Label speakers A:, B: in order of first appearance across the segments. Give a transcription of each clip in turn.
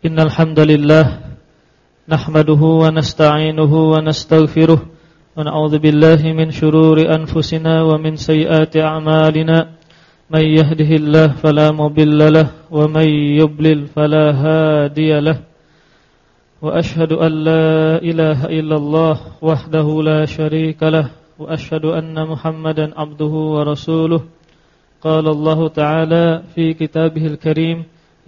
A: Innal hamdalillah nahmaduhu wa nasta'inuhu wa nastaghfiruh wa na'udzu min shururi anfusina wa min sayyiati a'malina. May yahdihillahu fala wa may yudlil wa ashhadu an la illallah wahdahu la sharika wa ashhadu anna muhammadan 'abduhu wa rasuluh. Qala Allahu ta'ala fi kitabihil karim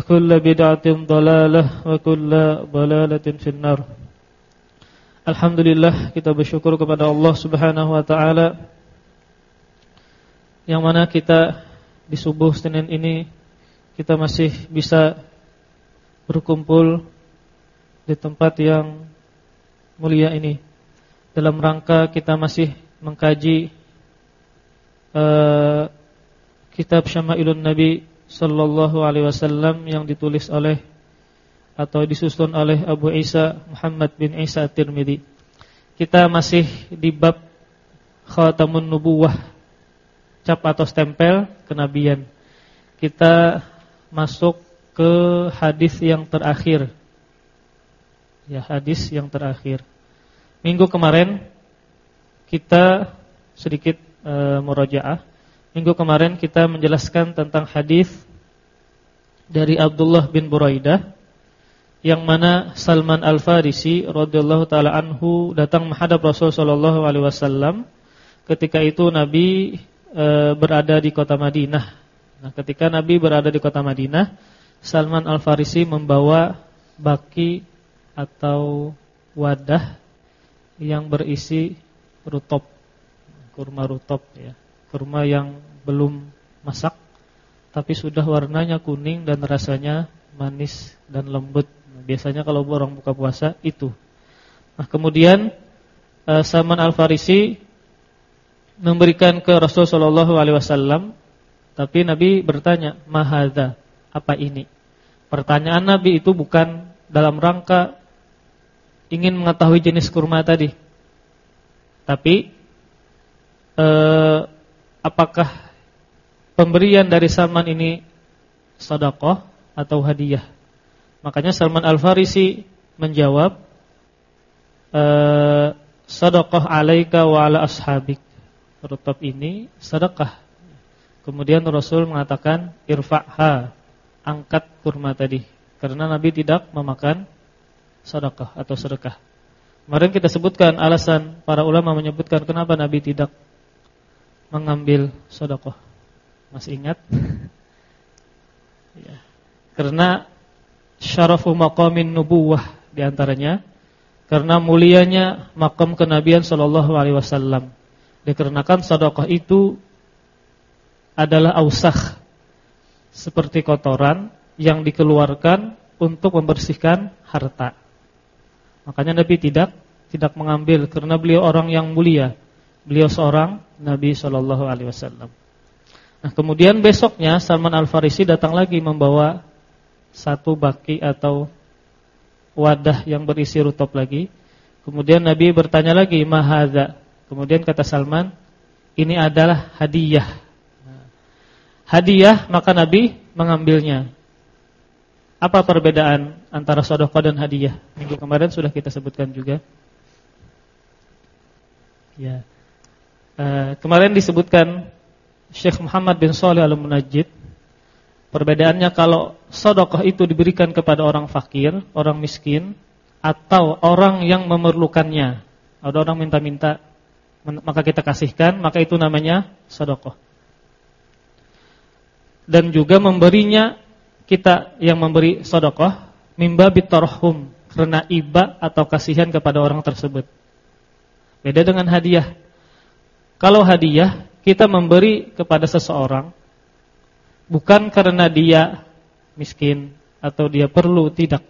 A: kullu bid'atin dhalalah wa kullu dhalalatin finnar. Alhamdulillah kita bersyukur kepada Allah Subhanahu wa taala yang mana kita di subuh Senin ini kita masih bisa berkumpul di tempat yang mulia ini. Dalam rangka kita masih mengkaji uh, kitab Syama'ilun Nabi sallallahu alaihi wasallam yang ditulis oleh atau disusun oleh Abu Isa Muhammad bin Isa At-Tirmidzi. Kita masih di bab khatamun nubuwah, cap atau stempel kenabian. Kita masuk ke hadis yang terakhir. Ya, hadis yang terakhir. Minggu kemarin kita sedikit e, murojaah Minggu kemarin kita menjelaskan tentang hadis dari Abdullah bin Buraidah yang mana Salman Al-Farisi radhiyallahu taala anhu datang menghadap Rasul sallallahu alaihi wasallam ketika itu Nabi e, berada di kota Madinah. Nah, ketika Nabi berada di kota Madinah, Salman Al-Farisi membawa baki atau wadah yang berisi rutop, kurma rutop ya kurma yang belum masak tapi sudah warnanya kuning dan rasanya manis dan lembut. biasanya kalau orang buka puasa itu. Nah, kemudian uh, Salman Al-Farisi memberikan ke Rasul sallallahu alaihi wasallam tapi Nabi bertanya, "Mahadza? Apa ini?" Pertanyaan Nabi itu bukan dalam rangka ingin mengetahui jenis kurma tadi. Tapi eh, apakah pemberian dari Salman ini sedekah atau hadiah? Makanya Salman Al-Farisi menjawab eh sedekah alaika wa ala ashabik. Rutub ini sedekah. Kemudian Rasul mengatakan irfa'ha, angkat kurma tadi. Karena Nabi tidak memakan sedekah atau sedekah. Kemarin kita sebutkan alasan para ulama menyebutkan kenapa Nabi tidak mengambil sodokoh. Masih ingat? ya. Karena syarafu maqamin nubuwah di antaranya karena mulianya makam kenabian sallallahu alaihi wasallam. Dikarenakan sedekah itu adalah ausah seperti kotoran yang dikeluarkan untuk membersihkan harta. Makanya Nabi tidak tidak mengambil karena beliau orang yang mulia. Beliau seorang Nabi Shallallahu Alaihi Wasallam. Nah kemudian besoknya Salman Al Farisi datang lagi membawa satu baki atau wadah yang berisi rutop lagi. Kemudian Nabi bertanya lagi mahadza. Kemudian kata Salman, ini adalah hadiah. Hadiah maka Nabi mengambilnya. Apa perbedaan antara sedekah dan hadiah? Minggu kemarin sudah kita sebutkan juga. Ya. Eh, kemarin disebutkan Syekh Muhammad bin Saleh Al-Munajjid perbedaannya kalau sedekah itu diberikan kepada orang fakir, orang miskin, atau orang yang memerlukannya. Ada orang minta-minta maka kita kasihkan, maka itu namanya sedekah. Dan juga memberinya kita yang memberi sedekah mimba bitarhum karena iba atau kasihan kepada orang tersebut. Beda dengan hadiah. Kalau hadiah kita memberi kepada seseorang bukan karena dia miskin atau dia perlu tidak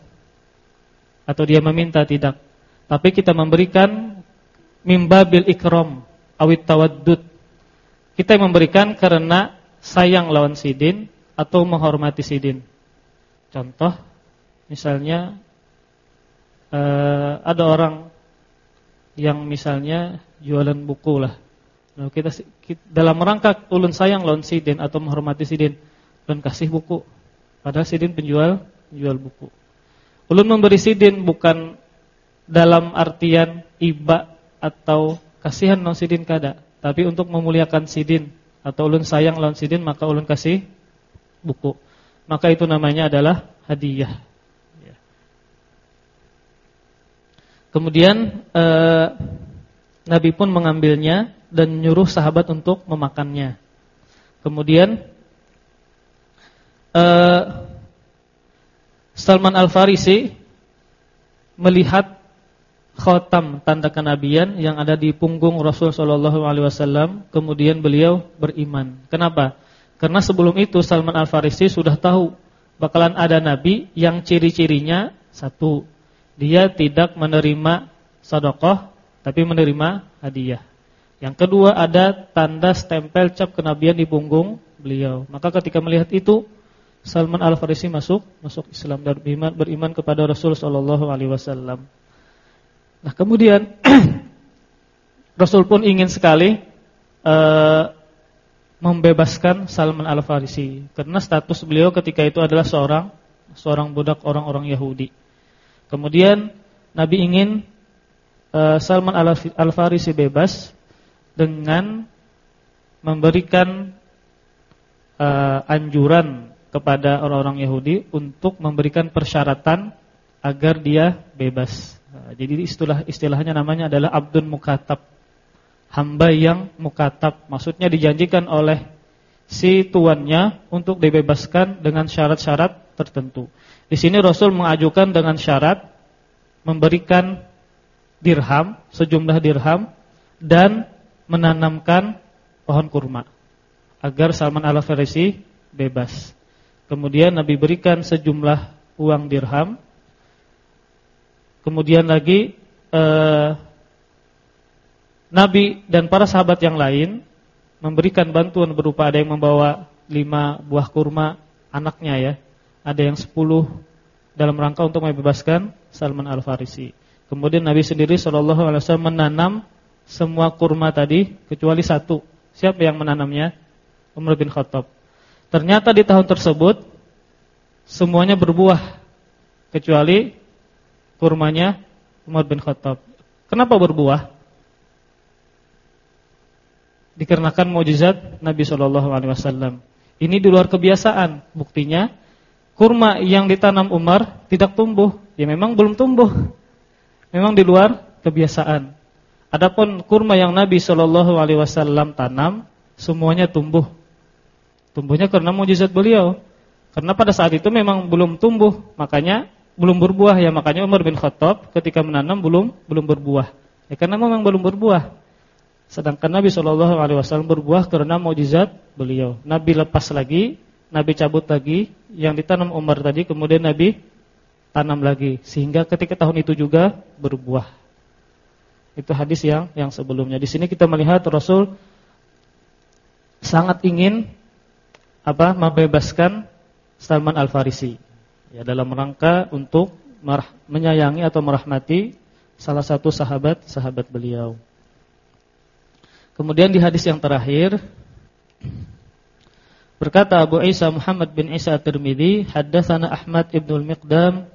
A: atau dia meminta tidak, tapi kita memberikan mimbabil ikram awit tawaddud. Kita memberikan karena sayang lawan sidin atau menghormati sidin. Contoh misalnya uh, ada orang yang misalnya jualan buku lah. Nah, kita, kita dalam rangka ulun sayang lawan sidin atau menghormati sidin dan kasih buku. Padahal sidin penjual penjual buku. Ulun memberi sidin bukan dalam artian iba atau kasihan non sidin kada, tapi untuk memuliakan sidin atau ulun sayang lawan sidin maka ulun kasih buku. Maka itu namanya adalah hadiah. Ya. Kemudian eh, Nabi pun mengambilnya dan nyuruh sahabat untuk memakannya. Kemudian eh, Salman Al Farisi melihat khotam tanda kenabian yang ada di punggung Rasul Shallallahu Alaihi Wasallam. Kemudian beliau beriman. Kenapa? Karena sebelum itu Salman Al Farisi sudah tahu bakalan ada nabi yang ciri-cirinya satu, dia tidak menerima sedekah tapi menerima hadiah. Yang kedua ada tanda stempel cap kenabian di punggung beliau. Maka ketika melihat itu Salman Al Farisi masuk masuk Islam dan beriman beriman kepada Rasul Shallallahu Alaihi Wasallam. Nah kemudian Rasul pun ingin sekali uh, membebaskan Salman Al Farisi karena status beliau ketika itu adalah seorang seorang budak orang-orang Yahudi. Kemudian Nabi ingin uh, Salman Al Farisi bebas dengan memberikan uh, anjuran kepada orang-orang Yahudi untuk memberikan persyaratan agar dia bebas. Nah, jadi istilah istilahnya namanya adalah abdun mukatab. Hamba yang mukatab. Maksudnya dijanjikan oleh si tuannya untuk dibebaskan dengan syarat-syarat tertentu. Di sini Rasul mengajukan dengan syarat memberikan dirham, sejumlah dirham dan menanamkan pohon kurma agar Salman Al-Farisi bebas. Kemudian Nabi berikan sejumlah uang dirham Kemudian lagi eh, Nabi dan para sahabat yang lain memberikan bantuan berupa ada yang membawa lima buah kurma anaknya ya, ada yang sepuluh dalam rangka untuk membebaskan Salman Al Farisi. Kemudian Nabi sendiri Shallallahu Alaihi Wasallam menanam semua kurma tadi kecuali satu. Siapa yang menanamnya? Umar bin Khattab. Ternyata di tahun tersebut semuanya berbuah kecuali kurmanya Umar bin Khattab. Kenapa berbuah? Dikarenakan mukjizat Nabi Shallallahu alaihi wasallam. Ini di luar kebiasaan. Buktinya kurma yang ditanam Umar tidak tumbuh. Ya memang belum tumbuh. Memang di luar kebiasaan. Adapun kurma yang Nabi Shallallahu alaihi wasallam tanam semuanya tumbuh. Tumbuhnya karena mukjizat beliau. Karena pada saat itu memang belum tumbuh, makanya belum berbuah ya makanya Umar bin Khattab ketika menanam belum belum berbuah. Ya karena memang belum berbuah. Sedangkan Nabi Shallallahu alaihi wasallam berbuah karena mukjizat beliau. Nabi lepas lagi, Nabi cabut lagi yang ditanam Umar tadi kemudian Nabi tanam lagi sehingga ketika tahun itu juga berbuah. Itu hadis yang yang sebelumnya. Di sini kita melihat Rasul sangat ingin apa membebaskan Salman Al-Farisi ya dalam rangka untuk menyayangi atau merahmati salah satu sahabat sahabat beliau. Kemudian di hadis yang terakhir berkata Abu Isa Muhammad bin Isa haddatsana Ahmad ibn al-Miqdam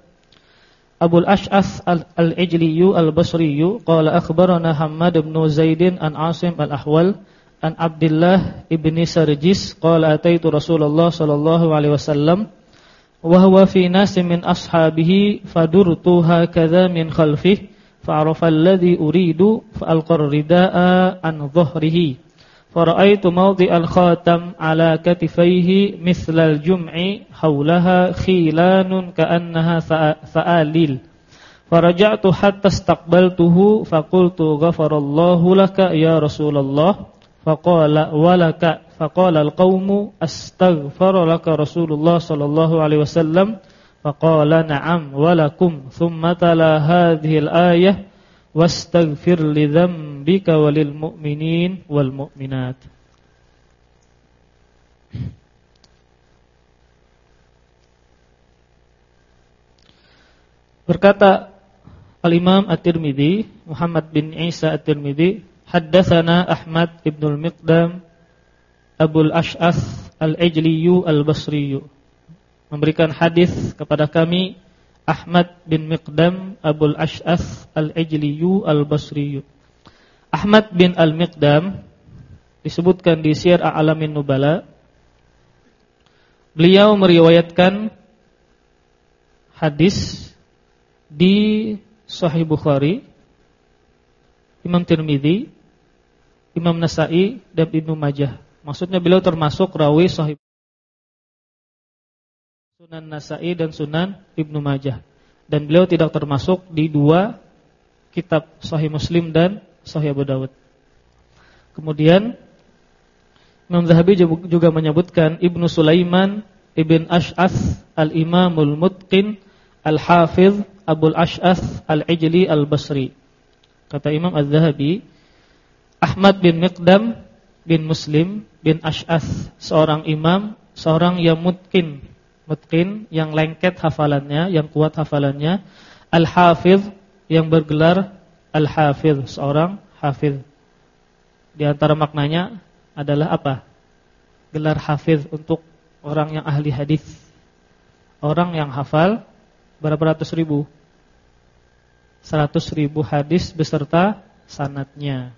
A: Abu al-Ash'ath al-Ijliyu al-Basriyu qala akhbarana Hammad ibn Zaidin an Asim al-Ahwal an Abdullah ibni Sarjis qala ataitu Rasulullah sallallahu alaihi wasallam wa huwa fi nasin min ashabihi fadurtu hakadha min khalfihi fa'arafa alladhi uridu fa'alqar rida'a an dhahrihi fara'aitu mawdi'al khatam ala katifaihi mithlal jum'i hawlaha khilanun ka'annaha fa'alil faraja'tu hatta istaqbaltuhu faqultu ghafarallahu laka ya Rasulullah faqala walaka faqala alqaumu astaghfara laka Rasulullah sallallahu alaihi wasallam faqala na'am walakum thumma tala hadhihi al-ayah wastaghfir li dzambika walil mu'minin wal mu'minat Berkata Al-Imam At-Tirmidzi Muhammad bin Isa At-Tirmidzi Haddatsana Ahmad ibn al-Miqdam Abul Ash'ath Al-Ijliyu Al-Basriyu. Memberikan hadis kepada kami Ahmad bin Miqdam Abul Ash'ath Al-Ijliyu Al-Basriyu Ahmad bin Al-Miqdam disebutkan di Syiar A'lamin Nubala beliau meriwayatkan hadis di Sahih Bukhari Imam Tirmidzi Imam Nasai dan Ibnu Majah. Maksudnya beliau termasuk rawi sahih Sunan Nasai dan Sunan Ibnu Majah. Dan beliau tidak termasuk di dua kitab Sahih Muslim dan Sahih Abu Dawud. Kemudian Imam Zahabi juga menyebutkan Ibnu Sulaiman Ibn Ash'ath Al-Imamul Mutqin Al-Hafiz Abul Ash'ath Al-Ijli Al-Basri. Kata Imam Az-Zahabi, Ahmad bin Miqdam bin Muslim bin Ash'ath, seorang imam, seorang yang mutkin, mutkin yang lengket hafalannya, yang kuat hafalannya, Al-Hafiz yang bergelar Al-Hafiz, seorang hafiz. Di antara maknanya adalah apa? Gelar hafiz untuk orang yang ahli hadis. Orang yang hafal berapa ratus ribu? Seratus ribu hadis beserta sanatnya.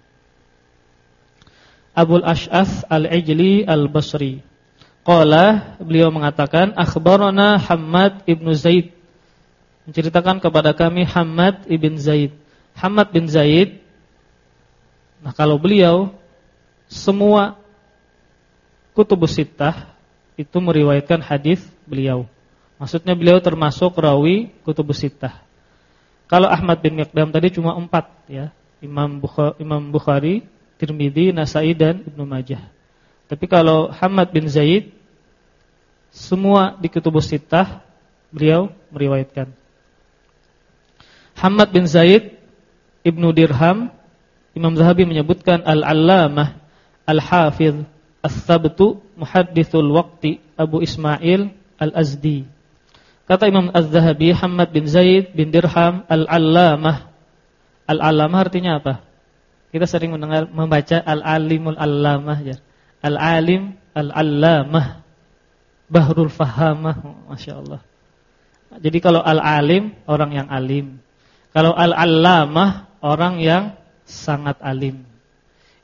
A: Abul Ash'ath Al-Ijli Al-Basri. Qala beliau mengatakan akhbarana Hamad ibnu Zaid menceritakan kepada kami Hamad ibn Zaid. Hamad bin Zaid Nah, kalau beliau semua kutubus sittah itu meriwayatkan hadis beliau. Maksudnya beliau termasuk rawi kutubus sittah. Kalau Ahmad bin Miqdam tadi cuma empat ya, Imam Bukhari, Imam Bukhari Tirmidzi, Nasai dan Ibnu Majah. Tapi kalau Hamad bin Zaid semua di kutubus sittah beliau meriwayatkan. Hamad bin Zaid Ibnu Dirham Imam Zahabi menyebutkan Al-Allamah Al-Hafiz As-Sabtu Muhaddithul Waqti Abu Ismail Al-Azdi. Kata Imam Az-Zahabi Hamad bin Zaid bin Dirham Al-Allamah. Al-Allamah artinya apa? Kita sering mendengar membaca al-alimul allamah ya. Al-alim al-allamah. Bahrul fahamah, Masya Allah. Jadi kalau al-alim orang yang alim. Kalau al-allamah orang yang sangat alim.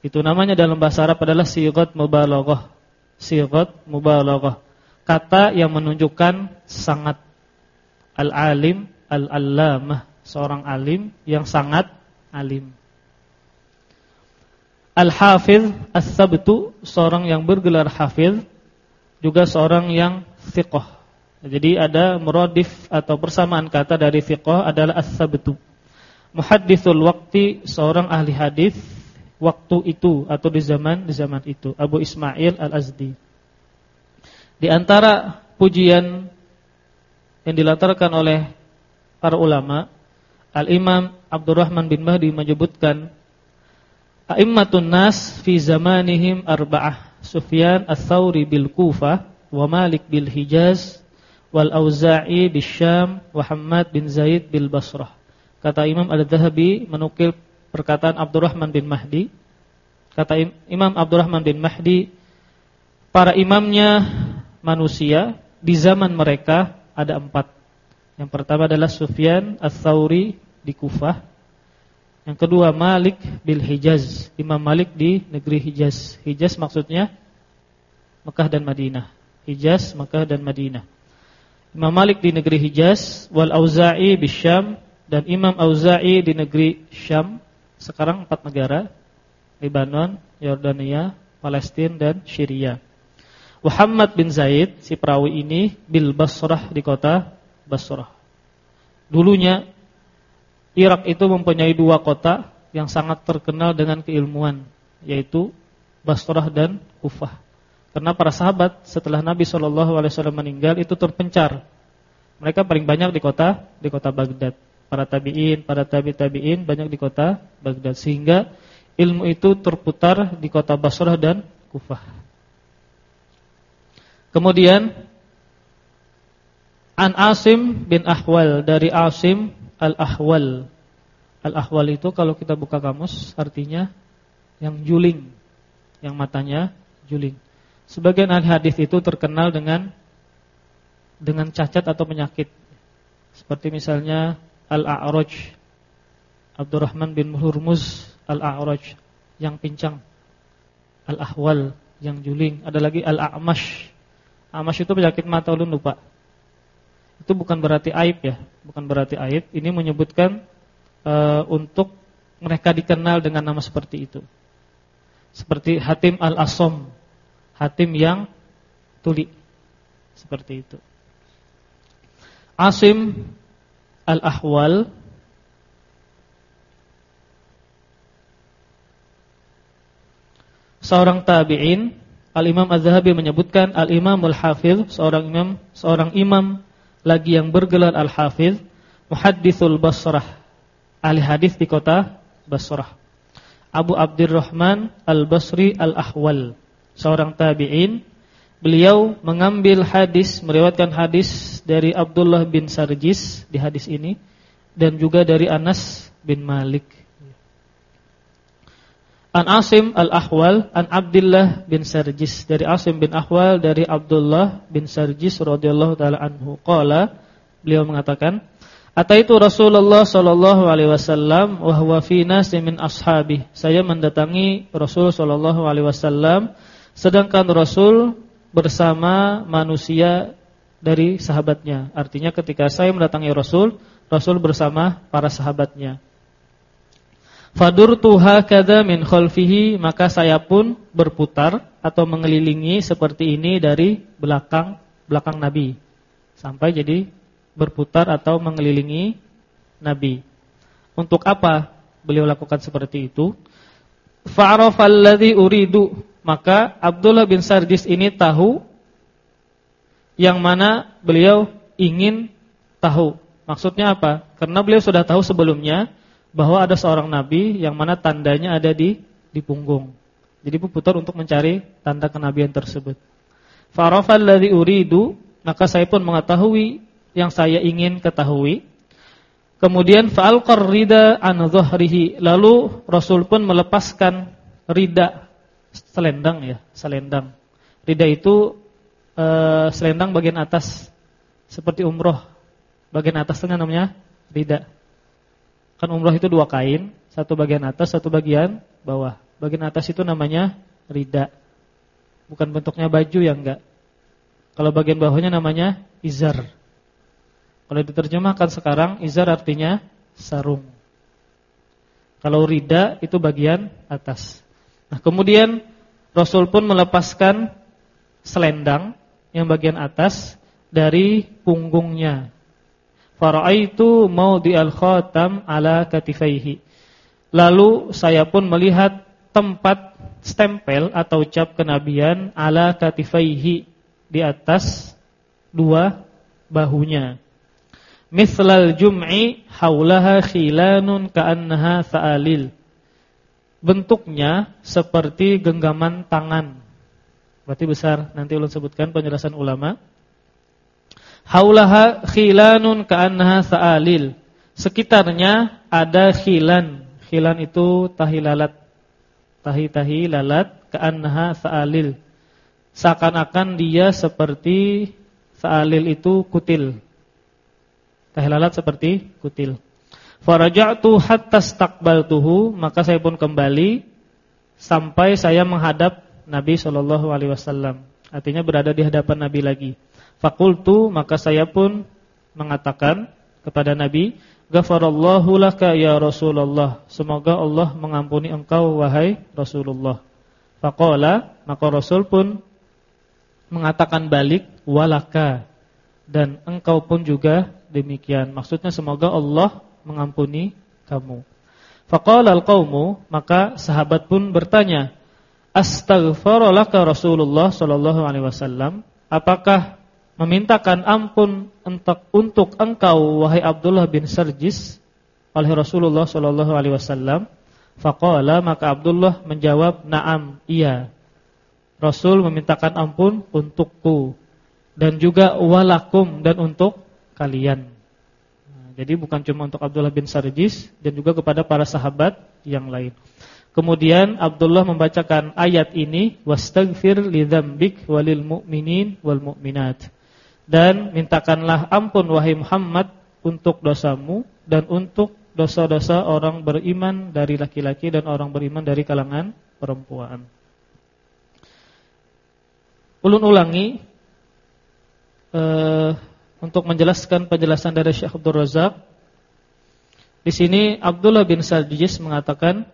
A: Itu namanya dalam bahasa Arab adalah sigat mubalaghah. Sigat mubalaghah. Kata yang menunjukkan sangat al-alim al-allamah, seorang alim yang sangat alim. Al-Hafiz As-Sabtu seorang yang bergelar hafiz juga seorang yang thiqah. Jadi ada muradif atau persamaan kata dari thiqah adalah As-Sabtu. Muhaddithul waqti seorang ahli hadis waktu itu atau di zaman di zaman itu Abu Ismail Al-Azdi. Di antara pujian yang dilatarkan oleh para ulama, Al-Imam Abdurrahman bin Mahdi menyebutkan A'immatun nas fi zamanihim arba'ah. Sufyan ats-Tsauri bil Kufah wa Malik bil Hijaz wal Auza'i bil Syam wa Hammad bin Zaid bil Basrah. Kata Imam Al-Dzahabi menukil perkataan Abdurrahman bin Mahdi. Kata Imam Abdurrahman bin Mahdi, para imamnya manusia di zaman mereka ada empat. Yang pertama adalah Sufyan ats-Tsauri di Kufah yang kedua Malik bil Hijaz, Imam Malik di negeri Hijaz. Hijaz maksudnya Mekah dan Madinah. Hijaz, Mekah dan Madinah. Imam Malik di negeri Hijaz, wal Auza'i di Syam dan Imam Auza'i di negeri Syam. Sekarang empat negara, Lebanon, Yordania, Palestina dan Syria. Muhammad bin Zaid si perawi ini bil Basrah di kota Basrah. Dulunya Irak itu mempunyai dua kota yang sangat terkenal dengan keilmuan, yaitu Basrah dan Kufah. Karena para sahabat setelah Nabi Shallallahu Alaihi Wasallam meninggal itu terpencar. Mereka paling banyak di kota di kota Baghdad. Para tabiin, para tabi tabiin banyak di kota Baghdad sehingga ilmu itu terputar di kota Basrah dan Kufah. Kemudian An Asim bin Ahwal dari Asim Al-Ahwal. Al-Ahwal itu kalau kita buka kamus artinya yang juling, yang matanya juling. Sebagian ahli hadis itu terkenal dengan dengan cacat atau penyakit. Seperti misalnya Al-A'raj Abdurrahman bin Hurmuz Al-A'raj yang pincang. Al-Ahwal yang juling, ada lagi Al-A'mash. A'mash itu penyakit mata lupa. Itu bukan berarti aib ya, bukan berarti aib. Ini menyebutkan uh, untuk mereka dikenal dengan nama seperti itu. Seperti Hatim Al-Asom hatim yang tuli. Seperti itu. Asim Al-Ahwal seorang tabi'in Al-Imam Az-Zahabi menyebutkan Al-Imamul Hafiz seorang imam seorang imam lagi yang bergelar Al-Hafiz Muhaddithul Basrah ahli hadis di kota Basrah. Abu Abdurrahman Al-Basri Al-Ahwal seorang tabi'in. Beliau mengambil hadis meriwayatkan hadis dari Abdullah bin Sarjis di hadis ini dan juga dari Anas bin Malik An Asim al-Ahwal an Abdullah bin Sarjis dari Asim bin Ahwal dari Abdullah bin Sarjis radhiyallahu taala anhu qala beliau mengatakan Ataitu Rasulullah sallallahu alaihi wasallam wa huwa fi nasin min ashabi saya mendatangi Rasul sallallahu alaihi wasallam Sedangkan Rasul bersama manusia dari sahabatnya. Artinya ketika saya mendatangi Rasul, Rasul bersama para sahabatnya. Fadurtu hakadha min khalfihi, maka saya pun berputar atau mengelilingi seperti ini dari belakang belakang Nabi. Sampai jadi berputar atau mengelilingi Nabi. Untuk apa beliau lakukan seperti itu? Fa'arafalladzi uridu maka Abdullah bin Sarjis ini tahu yang mana beliau ingin tahu. Maksudnya apa? Karena beliau sudah tahu sebelumnya bahwa ada seorang nabi yang mana tandanya ada di di punggung. Jadi putar untuk mencari tanda kenabian tersebut. Farafal ladzi uridu, maka saya pun mengetahui yang saya ingin ketahui. Kemudian fa'alqar rida an. Lalu Rasul pun melepaskan rida selendang ya, selendang. Rida itu e, selendang bagian atas seperti umroh. Bagian atas tengah namanya rida. Kan umroh itu dua kain, satu bagian atas, satu bagian bawah. Bagian atas itu namanya rida. Bukan bentuknya baju ya enggak. Kalau bagian bawahnya namanya izar. Kalau diterjemahkan sekarang izar artinya sarung. Kalau rida itu bagian atas. Nah, kemudian Rasul pun melepaskan selendang yang bagian atas dari punggungnya. Faraitu al khatam ala katifaihi. Lalu saya pun melihat tempat stempel atau cap kenabian ala katifaihi di atas dua bahunya. Mithlal jum'i haulaha khilanun ka'annaha fa'alil bentuknya seperti genggaman tangan. Berarti besar. Nanti ulun sebutkan penjelasan ulama. Haulaha khilanun ka'annaha sa'alil. Sekitarnya ada khilan. Khilan itu tahi lalat. Tahi-tahi lalat ka'annaha sa'alil. Seakan-akan dia seperti sa'alil itu kutil. Tahi lalat seperti kutil. Faraja'tu hatta staqbaltuhu, maka saya pun kembali sampai saya menghadap Nabi sallallahu alaihi wasallam. Artinya berada di hadapan Nabi lagi. Fakultu maka saya pun mengatakan kepada Nabi, "Ghafarallahu laka ya Rasulullah." Semoga Allah mengampuni engkau wahai Rasulullah. Faqala, maka Rasul pun mengatakan balik walaka dan engkau pun juga demikian. Maksudnya semoga Allah mengampuni kamu. Faqala al-qaumu, maka sahabat pun bertanya, "Astaghfaralaka Rasulullah sallallahu alaihi wasallam?" Apakah memintakan ampun untuk engkau wahai Abdullah bin Sarjis oleh Rasulullah sallallahu alaihi wasallam? Faqala maka Abdullah menjawab, "Na'am, iya." Rasul memintakan ampun untukku dan juga walakum dan untuk kalian. Jadi bukan cuma untuk Abdullah bin Sarjis dan juga kepada para sahabat yang lain. Kemudian Abdullah membacakan ayat ini wastaghfir lidzambik walil mu'minin wal mu'minat. Dan mintakanlah ampun wahai Muhammad untuk dosamu dan untuk dosa-dosa orang beriman dari laki-laki dan orang beriman dari kalangan perempuan. Ulun ulangi eh, untuk menjelaskan penjelasan dari Syekh Abdul Razak. Di sini Abdullah bin Sarjis mengatakan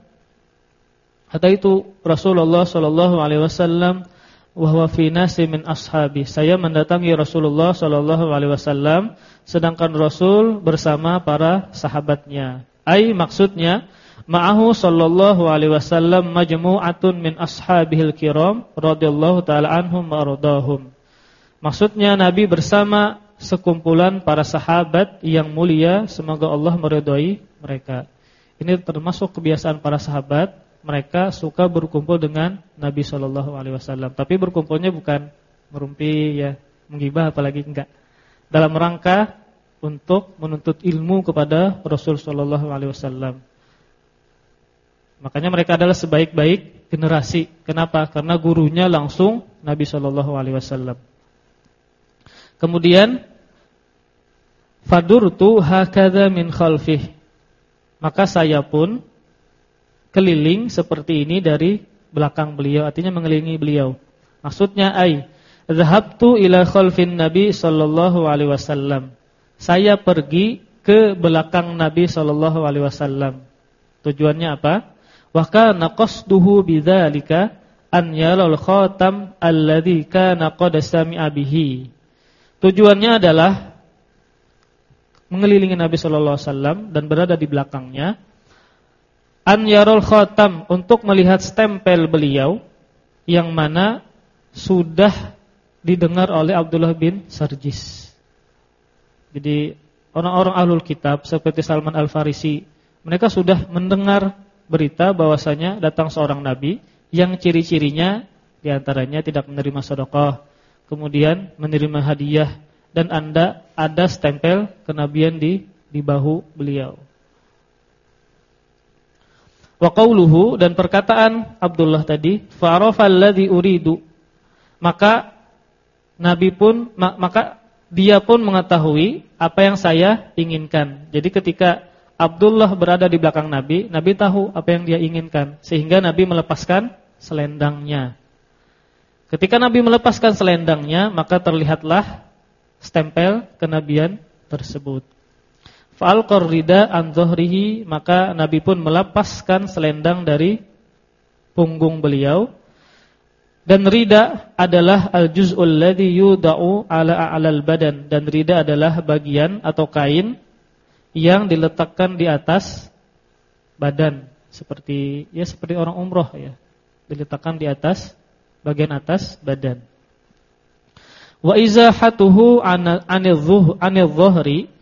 A: Hatta itu Rasulullah sallallahu alaihi wasallam wa huwa fi min ashabi. Saya mendatangi Rasulullah sallallahu alaihi wasallam sedangkan Rasul bersama para sahabatnya. Ai maksudnya ma'ahu sallallahu alaihi wasallam majmu'atun min ashabihil kiram radhiyallahu taala anhum wa radahum. Maksudnya Nabi bersama sekumpulan para sahabat yang mulia semoga Allah meridhai mereka. Ini termasuk kebiasaan para sahabat, mereka suka berkumpul dengan Nabi Shallallahu alaihi wasallam. Tapi berkumpulnya bukan merumpi ya, menggibah apalagi enggak. Dalam rangka untuk menuntut ilmu kepada Rasul Shallallahu alaihi wasallam. Makanya mereka adalah sebaik-baik generasi. Kenapa? Karena gurunya langsung Nabi Shallallahu alaihi wasallam. Kemudian Fadurtu hakadha min khalfih. Maka saya pun keliling seperti ini dari belakang beliau, artinya mengelilingi beliau. Maksudnya ai zahabtu ila khalfin nabi sallallahu alaihi wasallam. Saya pergi ke belakang Nabi sallallahu alaihi wasallam. Tujuannya apa? Wa kana qasduhu bidzalika an yaral khatam alladhi kana qad sami'a bihi. Tujuannya adalah mengelilingi Nabi Shallallahu Alaihi Wasallam dan berada di belakangnya. An yarul khatam untuk melihat stempel beliau yang mana sudah didengar oleh Abdullah bin Sarjis. Jadi orang-orang ahlul kitab seperti Salman Al-Farisi, mereka sudah mendengar berita bahwasanya datang seorang nabi yang ciri-cirinya di antaranya tidak menerima sedekah, kemudian menerima hadiah dan Anda ada stempel kenabian di di bahu beliau. Wa qauluhu dan perkataan Abdullah tadi, fa'arafalladzi uridu. Maka Nabi pun maka dia pun mengetahui apa yang saya inginkan. Jadi ketika Abdullah berada di belakang Nabi, Nabi tahu apa yang dia inginkan sehingga Nabi melepaskan selendangnya. Ketika Nabi melepaskan selendangnya, maka terlihatlah stempel kenabian tersebut. Fa'al rida an maka Nabi pun melepaskan selendang dari punggung beliau dan rida adalah al-juz'ul ladzi yudau ala a'lal badan dan rida adalah bagian atau kain yang diletakkan di atas badan seperti ya seperti orang umroh ya diletakkan di atas bagian atas badan Wa izahatuhu anil dhuhri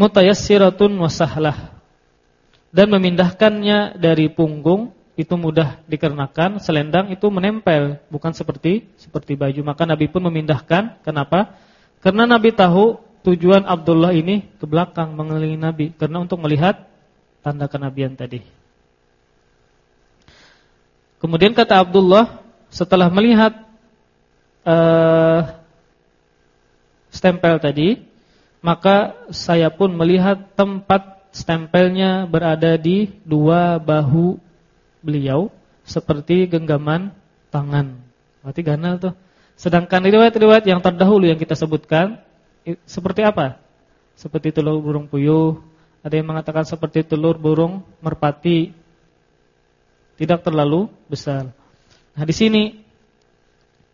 A: mutayassiratun wasahlah. Dan memindahkannya dari punggung itu mudah dikarenakan selendang itu menempel bukan seperti seperti baju. Maka Nabi pun memindahkan kenapa? Karena Nabi tahu tujuan Abdullah ini ke belakang mengelilingi Nabi. Karena untuk melihat tanda kenabian tadi. Kemudian kata Abdullah setelah melihat uh, stempel tadi, maka saya pun melihat tempat stempelnya berada di dua bahu beliau seperti genggaman tangan. Berarti ganal tuh. Sedangkan riwayat-riwayat yang terdahulu yang kita sebutkan seperti apa? Seperti telur burung puyuh, ada yang mengatakan seperti telur burung merpati. Tidak terlalu besar. Nah, di sini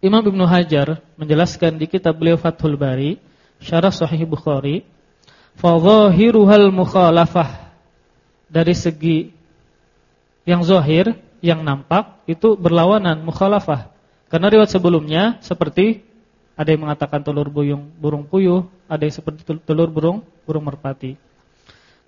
A: Imam Ibnu Hajar menjelaskan di kitab beliau Fathul Bari, Syarah Sahih Bukhari, fa dhahiruhal mukhalafah dari segi yang zahir, yang nampak itu berlawanan mukhalafah karena riwayat sebelumnya seperti ada yang mengatakan telur buyung burung puyuh, ada yang seperti telur burung burung merpati.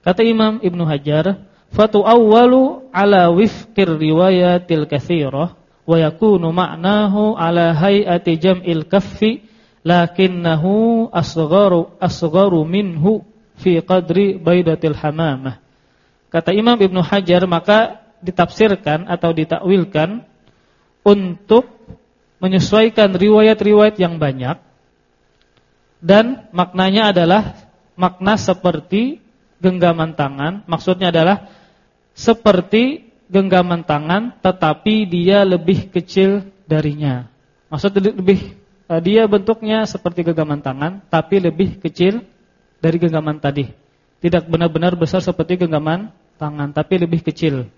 A: Kata Imam Ibnu Hajar, "Fatu awwalu ala wifqir riwayatil katsirah wa yakunu ma'nahu ala hay'ati jam'il kaffi lakinnahu asgharu asgharu minhu fi qadri baidatil hamamah." Kata Imam Ibnu Hajar, maka ditafsirkan atau ditakwilkan untuk menyesuaikan riwayat-riwayat yang banyak dan maknanya adalah makna seperti genggaman tangan, maksudnya adalah seperti genggaman tangan tetapi dia lebih kecil darinya. Maksud lebih dia bentuknya seperti genggaman tangan tapi lebih kecil dari genggaman tadi. Tidak benar-benar besar seperti genggaman tangan tapi lebih kecil.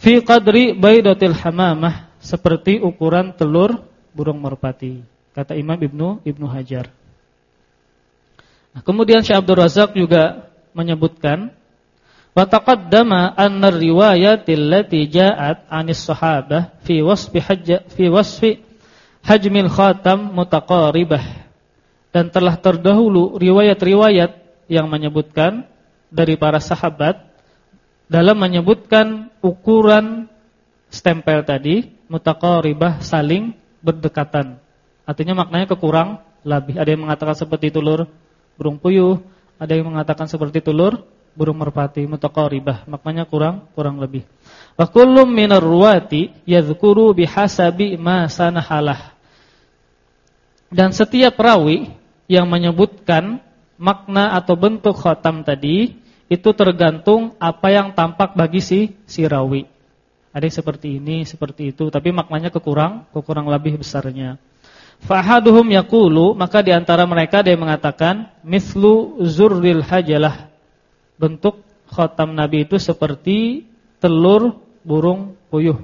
A: Fi qadri baidatil hamamah seperti ukuran telur burung merpati, kata Imam Ibnu Ibnu Hajar. Nah, kemudian Syekh Abdul Razak juga menyebutkan wa taqaddama anna riwayatil lati ja'at 'anis sahabah fi wasfi hajj fi wasfi hajmil khatam mutaqaribah dan telah terdahulu riwayat-riwayat yang menyebutkan dari para sahabat dalam menyebutkan ukuran stempel tadi mutaqaribah saling berdekatan. Artinya maknanya kekurang lebih. Ada yang mengatakan seperti telur burung puyuh, ada yang mengatakan seperti telur burung merpati mutaqaribah. Maknanya kurang kurang lebih. Wa kullum minar ruwati yadhkuru bihasabi ma sanahalah. Dan setiap rawi yang menyebutkan makna atau bentuk khatam tadi itu tergantung apa yang tampak bagi si si rawi. Ada yang seperti ini, seperti itu, tapi maknanya kekurang, kekurang lebih besarnya. Fahaduhum yaqulu, maka di antara mereka yang mengatakan mislu zurril hajalah. Bentuk khatam Nabi itu seperti telur burung puyuh.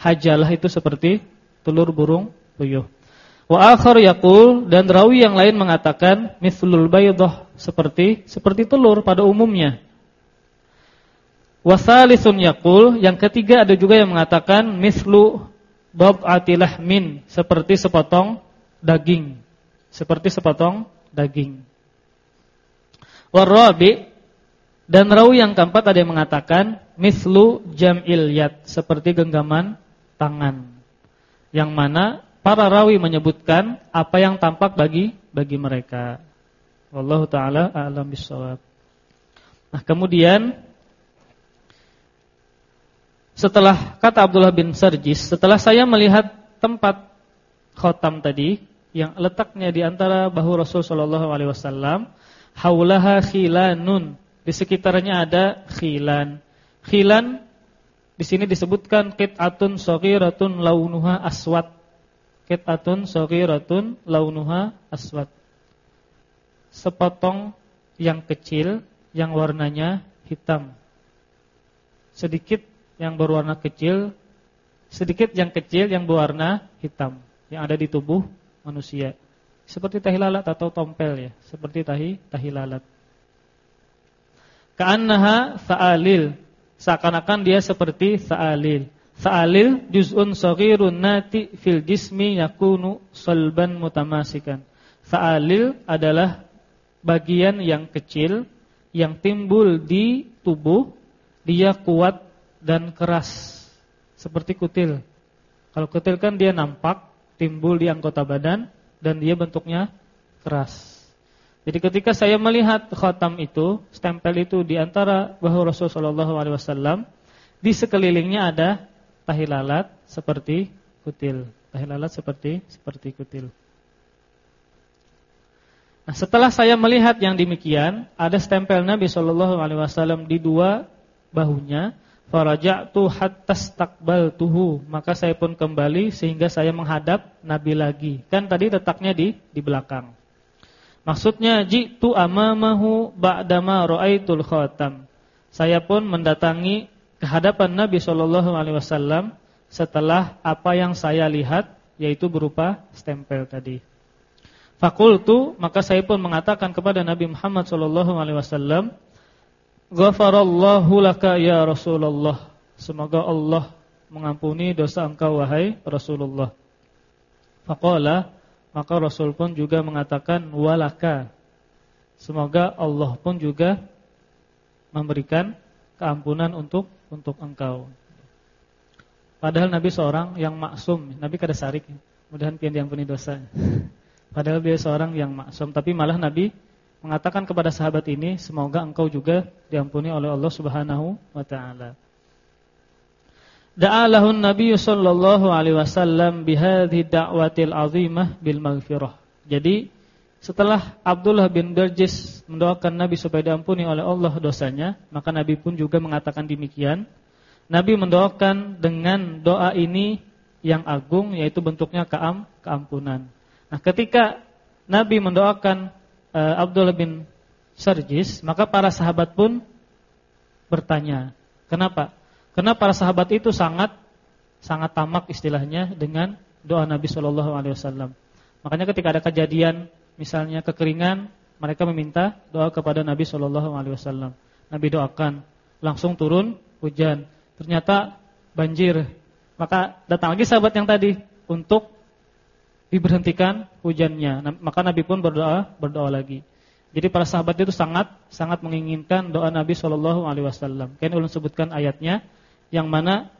A: Hajalah itu seperti telur burung puyuh. Wa akhar yaqul dan rawi yang lain mengatakan mislul baydah seperti seperti telur pada umumnya. Wasalisun yakul, yang ketiga ada juga yang mengatakan mislu bab'atilah min, seperti sepotong daging. Seperti sepotong daging. Warabi dan rawi yang keempat ada yang mengatakan mislu jam'il yad, seperti genggaman tangan. Yang mana para rawi menyebutkan apa yang tampak bagi bagi mereka. Wallahu taala a'lam bissawab. Nah, kemudian setelah kata Abdullah bin Sarjis, setelah saya melihat tempat khotam tadi yang letaknya di antara bahu Rasul sallallahu alaihi wasallam, haulaha khilanun. Di sekitarnya ada khilan. Khilan di sini disebutkan qit'atun saghiratun launuha aswad. Qit'atun saghiratun launuha aswad. Sepotong yang kecil yang warnanya hitam. Sedikit yang berwarna kecil, sedikit yang kecil yang berwarna hitam yang ada di tubuh manusia. Seperti tahi lalat atau tompel ya, seperti tahi tahi lalat. Ka'annaha sa'alil, seakan-akan dia seperti sa'alil. Sa'alil juz'un saghirun nati fil jismi yakunu salban mutamasikan. Sa'alil adalah bagian yang kecil yang timbul di tubuh, dia kuat dan keras seperti kutil. Kalau kutil kan dia nampak timbul di anggota badan dan dia bentuknya keras. Jadi ketika saya melihat khatam itu, stempel itu di antara bahu Rasulullah SAW, di sekelilingnya ada tahi lalat seperti kutil. Tahi lalat seperti seperti kutil. Nah, setelah saya melihat yang demikian, ada stempel Nabi Shallallahu Alaihi Wasallam di dua bahunya, Faraja'tu hatta tuhu maka saya pun kembali sehingga saya menghadap Nabi lagi. Kan tadi letaknya di di belakang. Maksudnya jitu amamahu ba'dama ra'aitul khatam. Saya pun mendatangi kehadapan Nabi sallallahu alaihi wasallam setelah apa yang saya lihat yaitu berupa stempel tadi. Fakultu maka saya pun mengatakan kepada Nabi Muhammad sallallahu alaihi wasallam, Ghafarallahu laka ya Rasulullah. Semoga Allah mengampuni dosa engkau wahai Rasulullah. Faqala maka Rasul pun juga mengatakan walaka. Semoga Allah pun juga memberikan keampunan untuk untuk engkau. Padahal Nabi seorang yang maksum, Nabi kada sarik. Mudahan pian diampuni dosa. Padahal dia seorang yang maksum, tapi malah Nabi mengatakan kepada sahabat ini, semoga engkau juga diampuni oleh Allah Subhanahu wa taala. Da'alahun Nabi sallallahu alaihi wasallam bihadhihi da'watil azimah bil maghfirah. Jadi setelah Abdullah bin Darjis mendoakan Nabi supaya diampuni oleh Allah dosanya, maka Nabi pun juga mengatakan demikian. Nabi mendoakan dengan doa ini yang agung yaitu bentuknya keam, keampunan. Nah, ketika Nabi mendoakan uh, Abdullah bin Sarjis, maka para sahabat pun bertanya, kenapa? Karena para sahabat itu sangat sangat tamak istilahnya dengan doa Nabi Shallallahu Alaihi Wasallam. Makanya ketika ada kejadian, misalnya kekeringan, mereka meminta doa kepada Nabi Shallallahu Alaihi Wasallam. Nabi doakan, langsung turun hujan. Ternyata banjir. Maka datang lagi sahabat yang tadi untuk diberhentikan hujannya. Maka Nabi pun berdoa, berdoa lagi. Jadi para sahabat itu sangat sangat menginginkan doa Nabi Shallallahu alaihi wasallam. Kan ulun sebutkan ayatnya yang mana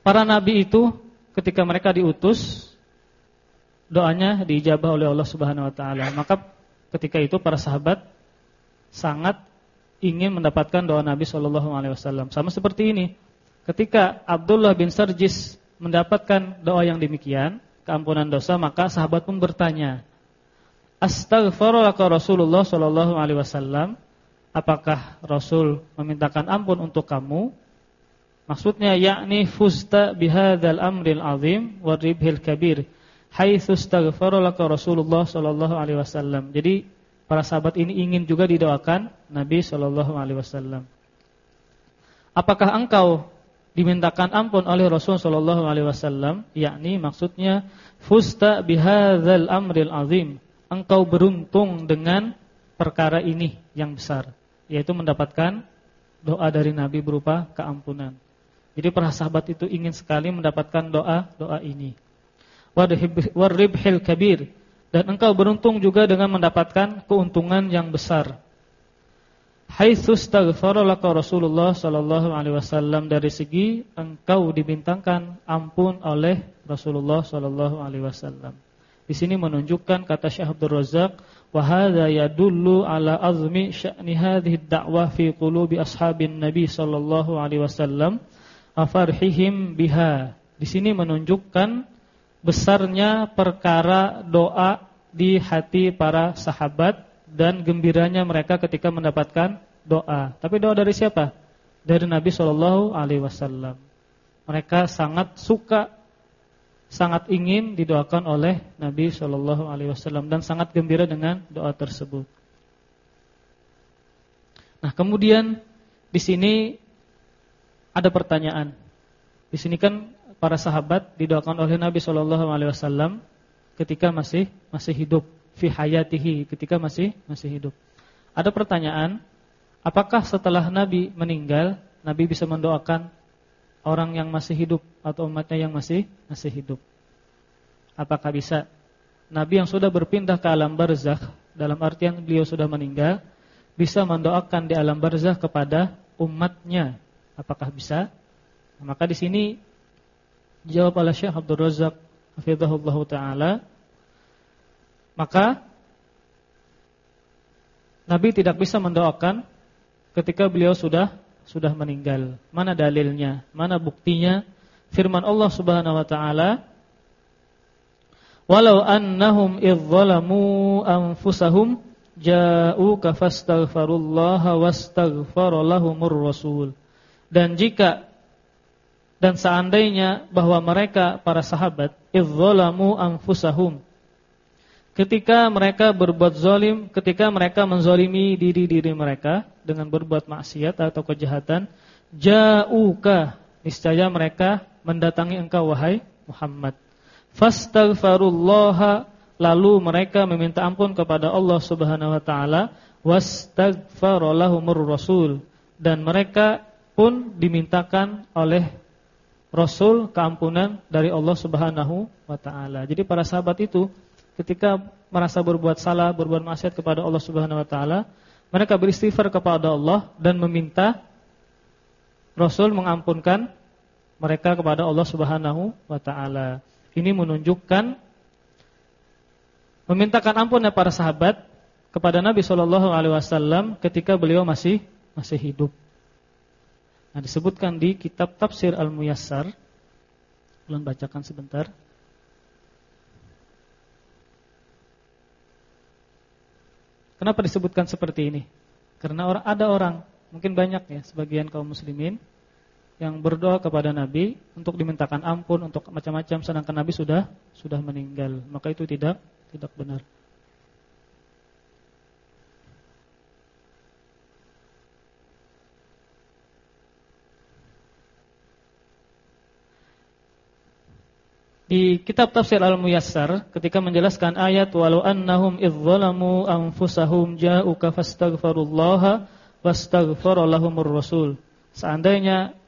A: para nabi itu ketika mereka diutus doanya diijabah oleh Allah Subhanahu wa taala. Maka ketika itu para sahabat sangat ingin mendapatkan doa Nabi Shallallahu alaihi wasallam. Sama seperti ini. Ketika Abdullah bin Sarjis mendapatkan doa yang demikian, keampunan dosa, maka sahabat pun bertanya, Astaghfirullaka Rasulullah sallallahu alaihi wasallam, apakah Rasul memintakan ampun untuk kamu? Maksudnya yakni fusta bihadzal amril azim wa ribhil kabir. Haitsu astaghfaralaka Rasulullah sallallahu alaihi wasallam. Jadi para sahabat ini ingin juga didoakan Nabi sallallahu alaihi wasallam. Apakah engkau dimintakan ampun oleh Rasul sallallahu alaihi wasallam, yakni maksudnya fusta bihadzal amril azim. Engkau beruntung dengan perkara ini yang besar, yaitu mendapatkan doa dari Nabi berupa keampunan. Jadi para sahabat itu ingin sekali mendapatkan doa-doa ini. Waribhil kabir dan engkau beruntung juga dengan mendapatkan keuntungan yang besar haitsu staghfara laka Rasulullah sallallahu alaihi wasallam dari segi engkau dibintangkan ampun oleh Rasulullah sallallahu alaihi wasallam. Di sini menunjukkan kata Syekh Abdul Razak wa hadza yadullu ala azmi sya'ni hadhihi ad-da'wah fi qulubi ashabin Nabi sallallahu alaihi wasallam afarhihim biha. Di sini menunjukkan besarnya perkara doa di hati para sahabat dan gembiranya mereka ketika mendapatkan doa. Tapi doa dari siapa? Dari Nabi Shallallahu Alaihi Wasallam. Mereka sangat suka, sangat ingin didoakan oleh Nabi Shallallahu Alaihi Wasallam dan sangat gembira dengan doa tersebut. Nah, kemudian di sini ada pertanyaan. Di sini kan para sahabat didoakan oleh Nabi Shallallahu Alaihi Wasallam ketika masih masih hidup fi hayatihi ketika masih masih hidup. Ada pertanyaan, apakah setelah Nabi meninggal Nabi bisa mendoakan orang yang masih hidup atau umatnya yang masih masih hidup? Apakah bisa Nabi yang sudah berpindah ke alam barzakh dalam artian beliau sudah meninggal bisa mendoakan di alam barzakh kepada umatnya? Apakah bisa? Maka di sini jawab oleh Syekh Abdul Razak hafizahullah taala maka Nabi tidak bisa mendoakan ketika beliau sudah sudah meninggal. Mana dalilnya? Mana buktinya? Firman Allah Subhanahu wa taala, "Walau annahum idzalamu anfusahum ja'uka fastaghfirullaha wastaghfara lahumur rasul." Dan jika dan seandainya bahwa mereka para sahabat idzalamu anfusahum. Ketika mereka berbuat zalim, ketika mereka menzalimi diri-diri mereka dengan berbuat maksiat atau kejahatan, ja'uka niscaya mereka mendatangi engkau wahai Muhammad. Fastaghfirullaha lalu mereka meminta ampun kepada Allah Subhanahu wa taala. Wastaghfara lahumur rasul. Dan mereka pun dimintakan oleh Rasul keampunan dari Allah Subhanahu wa taala. Jadi para sahabat itu ketika merasa berbuat salah, berbuat maksiat kepada Allah Subhanahu wa taala, mereka beristighfar kepada Allah dan meminta Rasul mengampunkan mereka kepada Allah Subhanahu wa taala. Ini menunjukkan memintakan ampun para sahabat kepada Nabi Shallallahu alaihi wasallam ketika beliau masih masih hidup. Nah, disebutkan di kitab Tafsir Al-Muyassar. Ulun bacakan sebentar. Kenapa disebutkan seperti ini? Karena orang ada orang, mungkin banyak ya, sebagian kaum muslimin yang berdoa kepada Nabi untuk dimintakan ampun untuk macam-macam sedangkan Nabi sudah sudah meninggal. Maka itu tidak tidak benar. Di kitab tafsir Al-Muyassar ketika menjelaskan ayat walau annahum idzalamu anfusahum ja'uka fastaghfirullaha wastaghfara lahumur rasul. Seandainya